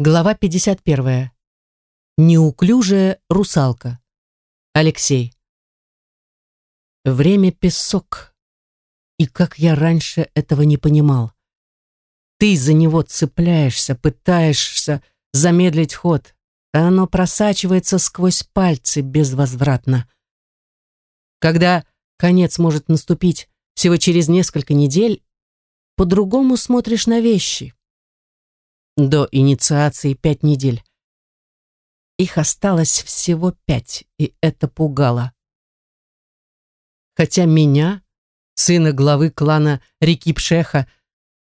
Глава 51. Неуклюжая русалка. Алексей. Время песок. И как я раньше этого не понимал. Ты за него цепляешься, пытаешься замедлить ход, а оно просачивается сквозь пальцы безвозвратно. Когда конец может наступить всего через несколько недель, по-другому смотришь на вещи. До инициации пять недель. Их осталось всего пять, и это пугало. Хотя меня, сына главы клана реки Пшеха,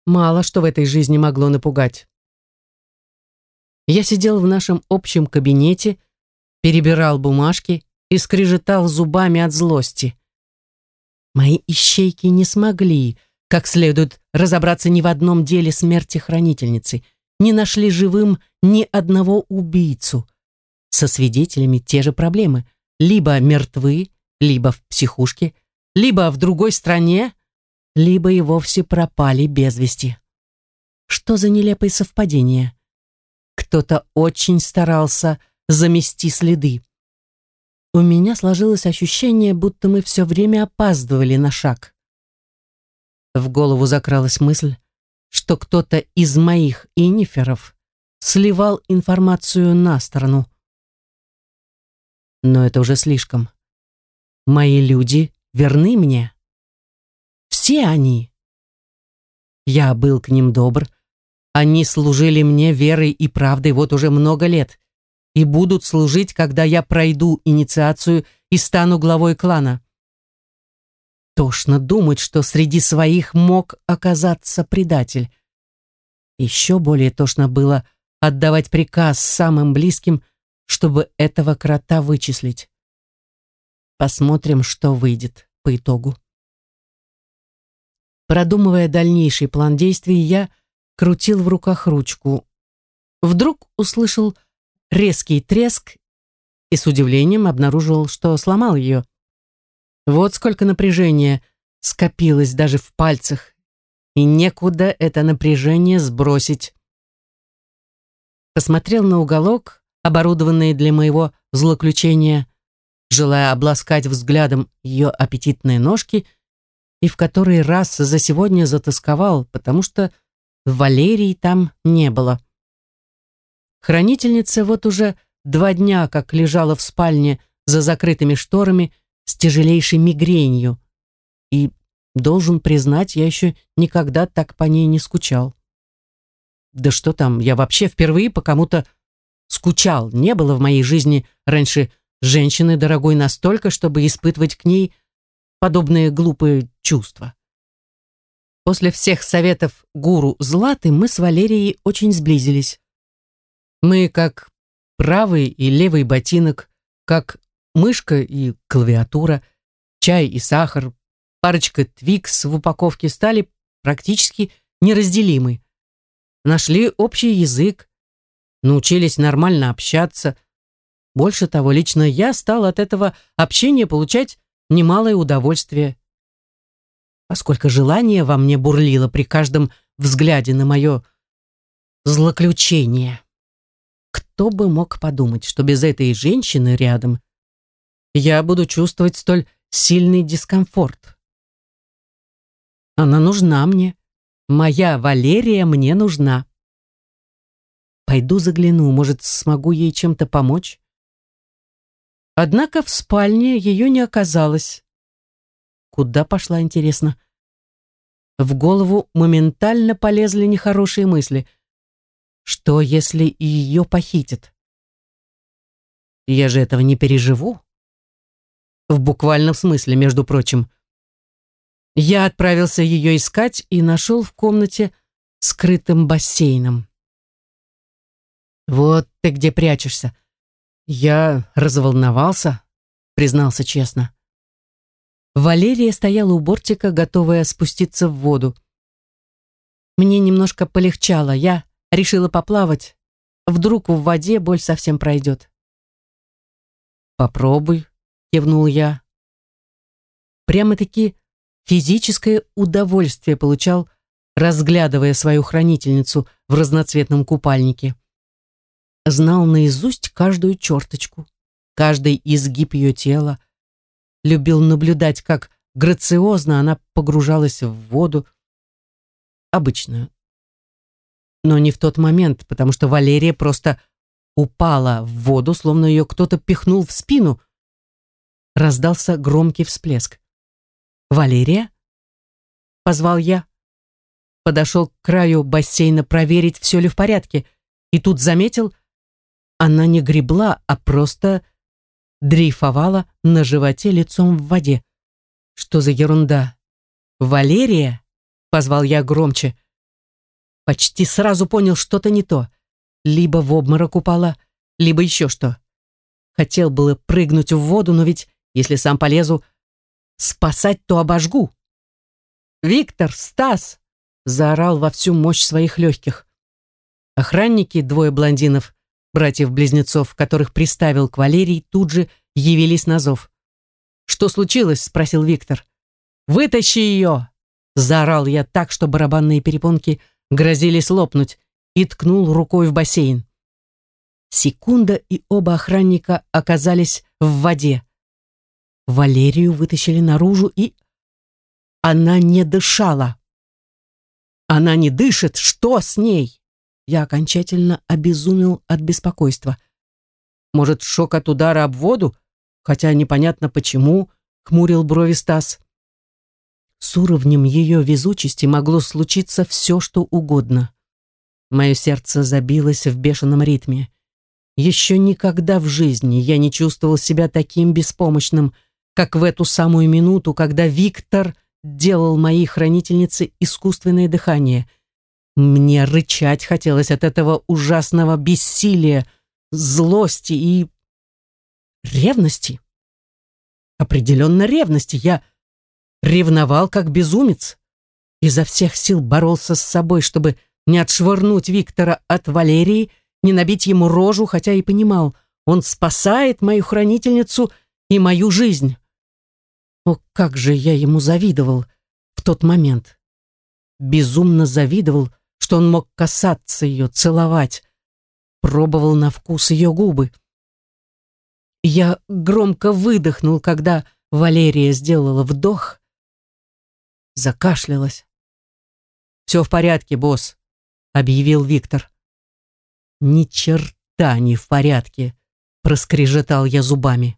мало что в этой жизни могло напугать. Я сидел в нашем общем кабинете, перебирал бумажки и скрежетал зубами от злости. Мои ищейки не смогли как следует разобраться ни в одном деле смерти хранительницы — не нашли живым ни одного убийцу. Со свидетелями те же проблемы. Либо мертвы, либо в психушке, либо в другой стране, либо и вовсе пропали без вести. Что за нелепые совпадения? Кто-то очень старался замести следы. У меня сложилось ощущение, будто мы все время опаздывали на шаг. В голову закралась мысль, что кто-то из моих иниферов сливал информацию на сторону. Но это уже слишком. Мои люди верны мне. Все они. Я был к ним добр. Они служили мне верой и правдой вот уже много лет и будут служить, когда я пройду инициацию и стану главой клана. Тошно думать, что среди своих мог оказаться предатель. Еще более тошно было отдавать приказ самым близким, чтобы этого крота вычислить. Посмотрим, что выйдет по итогу. Продумывая дальнейший план действий, я крутил в руках ручку. Вдруг услышал резкий треск и с удивлением обнаружил, что сломал ее. Вот сколько напряжения скопилось даже в пальцах, и некуда это напряжение сбросить. Посмотрел на уголок, оборудованный для моего злоключения, желая обласкать взглядом ее аппетитные ножки, и в который раз за сегодня затасковал, потому что Валерии там не было. Хранительница вот уже два дня как лежала в спальне за закрытыми шторами, с тяжелейшей мигренью. И, должен признать, я еще никогда так по ней не скучал. Да что там, я вообще впервые по кому-то скучал. Не было в моей жизни раньше женщины дорогой настолько, чтобы испытывать к ней подобные глупые чувства. После всех советов гуру Златы мы с Валерией очень сблизились. Мы как правый и левый ботинок, как мышка и клавиатура, чай и сахар, парочка твикс в упаковке стали практически неразделимы. Нашли общий язык, научились нормально общаться. Больше того, лично я стал от этого общения получать немалое удовольствие. Поскольку желание во мне бурлило при каждом взгляде на мое злоключение. Кто бы мог подумать, что без этой женщины рядом я буду чувствовать столь сильный дискомфорт. Она нужна мне. Моя Валерия мне нужна. Пойду загляну, может, смогу ей чем-то помочь. Однако в спальне ее не оказалось. Куда пошла, интересно? В голову моментально полезли нехорошие мысли. Что, если ее похитят? Я же этого не переживу. В буквальном смысле, между прочим. Я отправился ее искать и нашел в комнате скрытым бассейном. «Вот ты где прячешься!» Я разволновался, признался честно. Валерия стояла у бортика, готовая спуститься в воду. Мне немножко полегчало, я решила поплавать. Вдруг в воде боль совсем пройдет. «Попробуй», кивнул я. Прямо-таки физическое удовольствие получал, разглядывая свою хранительницу в разноцветном купальнике. знал наизусть каждую черточку, каждый изгиб ее тела, любил наблюдать, как грациозно она погружалась в воду, обычную. Но не в тот момент, потому что Валерия просто упала в воду, словно ее кто-то пихнул в спину. Раздался громкий всплеск. «Валерия?» — позвал я. Подошел к краю бассейна проверить, все ли в порядке, и тут заметил, она не гребла, а просто дрейфовала на животе лицом в воде. Что за ерунда? «Валерия?» — позвал я громче. Почти сразу понял, что-то не то. Либо в обморок упала, либо еще что. Хотел было прыгнуть в воду, но ведь, если сам полезу, спасать, то обожгу. «Виктор! Стас!» — заорал во всю мощь своих легких. Охранники, двое блондинов, братьев-близнецов, которых приставил к Валерии, тут же явились на зов. «Что случилось?» — спросил Виктор. «Вытащи ее!» — заорал я так, что барабанные перепонки грозились лопнуть, и ткнул рукой в бассейн. Секунда, и оба охранника оказались в воде. Валерию вытащили наружу, и... Она не дышала. Она не дышит, что с ней? Я окончательно обезумел от беспокойства. Может, шок от удара об воду? Хотя непонятно почему, хмурил брови Стас. С уровнем ее везучести могло случиться все, что угодно. Мое сердце забилось в бешеном ритме. Еще никогда в жизни я не чувствовал себя таким беспомощным, как в эту самую минуту, когда Виктор делал моей хранительнице искусственное дыхание. Мне рычать хотелось от этого ужасного бессилия, злости и ревности. Определенно ревности. Я ревновал как безумец. Изо всех сил боролся с собой, чтобы не отшвырнуть Виктора от Валерии, не набить ему рожу, хотя и понимал, он спасает мою хранительницу и мою жизнь. О, как же я ему завидовал в тот момент. Безумно завидовал, что он мог касаться ее, целовать, пробовал на вкус ее губы. Я громко выдохнул, когда Валерия сделала вдох, закашлялась. «Все в порядке, босс», — объявил Виктор. «Ни черта не в порядке», — проскрежетал я зубами.